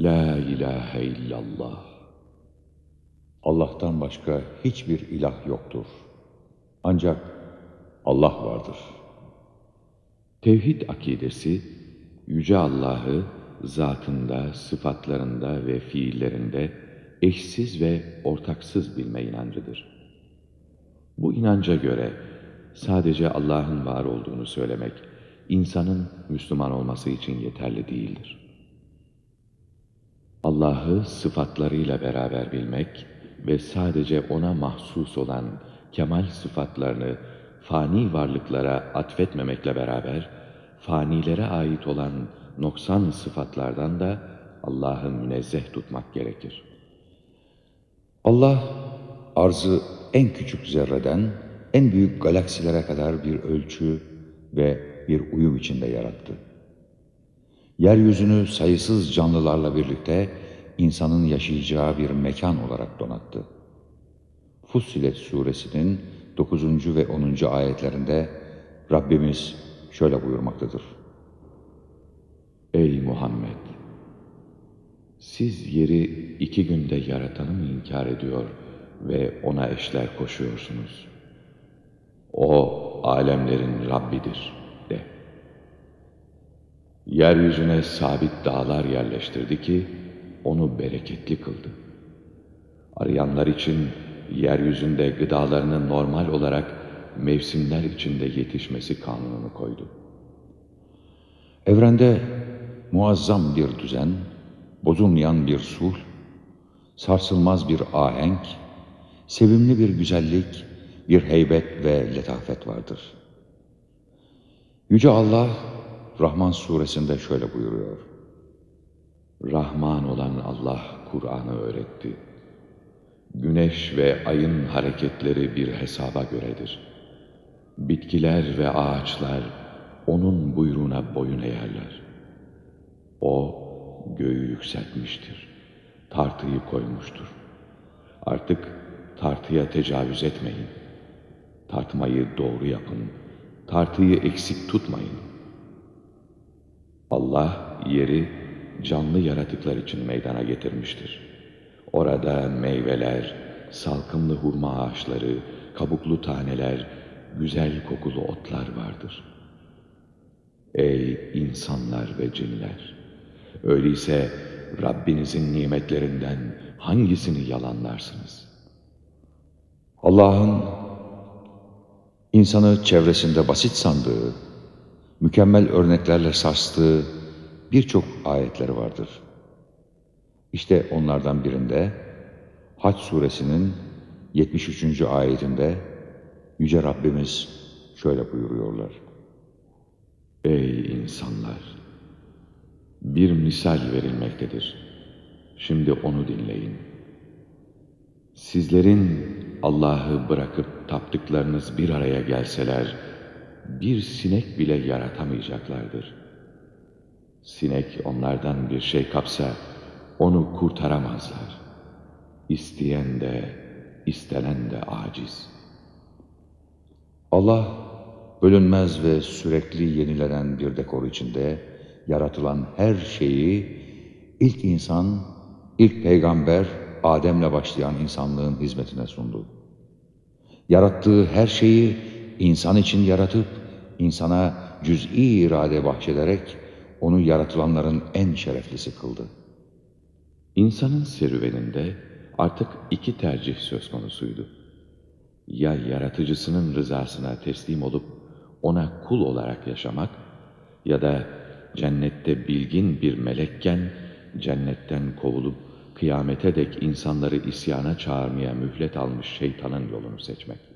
La ilahe illallah. Allah'tan başka hiçbir ilah yoktur. Ancak Allah vardır. Tevhid akidesi, Yüce Allah'ı zatında, sıfatlarında ve fiillerinde eşsiz ve ortaksız bilme inancıdır. Bu inanca göre sadece Allah'ın var olduğunu söylemek, insanın Müslüman olması için yeterli değildir. Allah'ı sıfatlarıyla beraber bilmek ve sadece O'na mahsus olan kemal sıfatlarını fani varlıklara atfetmemekle beraber, fanilere ait olan noksan sıfatlardan da Allah'ı münezzeh tutmak gerekir. Allah, arzı en küçük zerreden, en büyük galaksilere kadar bir ölçü ve bir uyum içinde yarattı. Yeryüzünü sayısız canlılarla birlikte insanın yaşayacağı bir mekan olarak donattı. Fussilet suresinin 9. ve 10. ayetlerinde Rabbimiz şöyle buyurmaktadır. Ey Muhammed! Siz yeri iki günde yaratanı mı inkar ediyor ve ona eşler koşuyorsunuz? O alemlerin Rabbidir de. Yeryüzüne sabit dağlar yerleştirdi ki onu bereketli kıldı. Arayanlar için yeryüzünde gıdalarının normal olarak mevsimler içinde yetişmesi kanununu koydu. Evrende muazzam bir düzen, bozulmayan bir sulh, sarsılmaz bir ahenk, sevimli bir güzellik, bir heybet ve letafet vardır. Yüce Allah, Rahman suresinde şöyle buyuruyor. Rahman olan Allah Kur'an'ı öğretti. Güneş ve ayın hareketleri bir hesaba göredir. Bitkiler ve ağaçlar onun buyruğuna boyun eğerler. O göğü yükseltmiştir. Tartıyı koymuştur. Artık tartıya tecavüz etmeyin. Tartmayı doğru yapın. Tartıyı eksik tutmayın. Allah yeri canlı yaratıklar için meydana getirmiştir. Orada meyveler, salkımlı hurma ağaçları, kabuklu taneler, güzel kokulu otlar vardır. Ey insanlar ve cinler! Öyleyse Rabbinizin nimetlerinden hangisini yalanlarsınız? Allah'ın insanı çevresinde basit sandığı, mükemmel örneklerle sarstığı birçok ayetleri vardır. İşte onlardan birinde Haç suresinin 73. ayetinde Yüce Rabbimiz şöyle buyuruyorlar. Ey insanlar! Bir misal verilmektedir. Şimdi onu dinleyin. Sizlerin Allah'ı bırakıp taptıklarınız bir araya gelseler, bir sinek bile yaratamayacaklardır. Sinek onlardan bir şey kapsa, onu kurtaramazlar. İsteyen de, istenen de aciz. Allah, bölünmez ve sürekli yenilenen bir dekor içinde, yaratılan her şeyi, ilk insan, ilk peygamber, Adem'le başlayan insanlığın hizmetine sundu. Yarattığı her şeyi insan için yaratıp, insana cüz'i irade bahşederek, onu yaratılanların en şereflisi kıldı. İnsanın serüveninde artık iki tercih söz konusuydu. Ya yaratıcısının rızasına teslim olup ona kul olarak yaşamak ya da cennette bilgin bir melekken cennetten kovulup kıyamete dek insanları isyana çağırmaya mühlet almış şeytanın yolunu seçmek.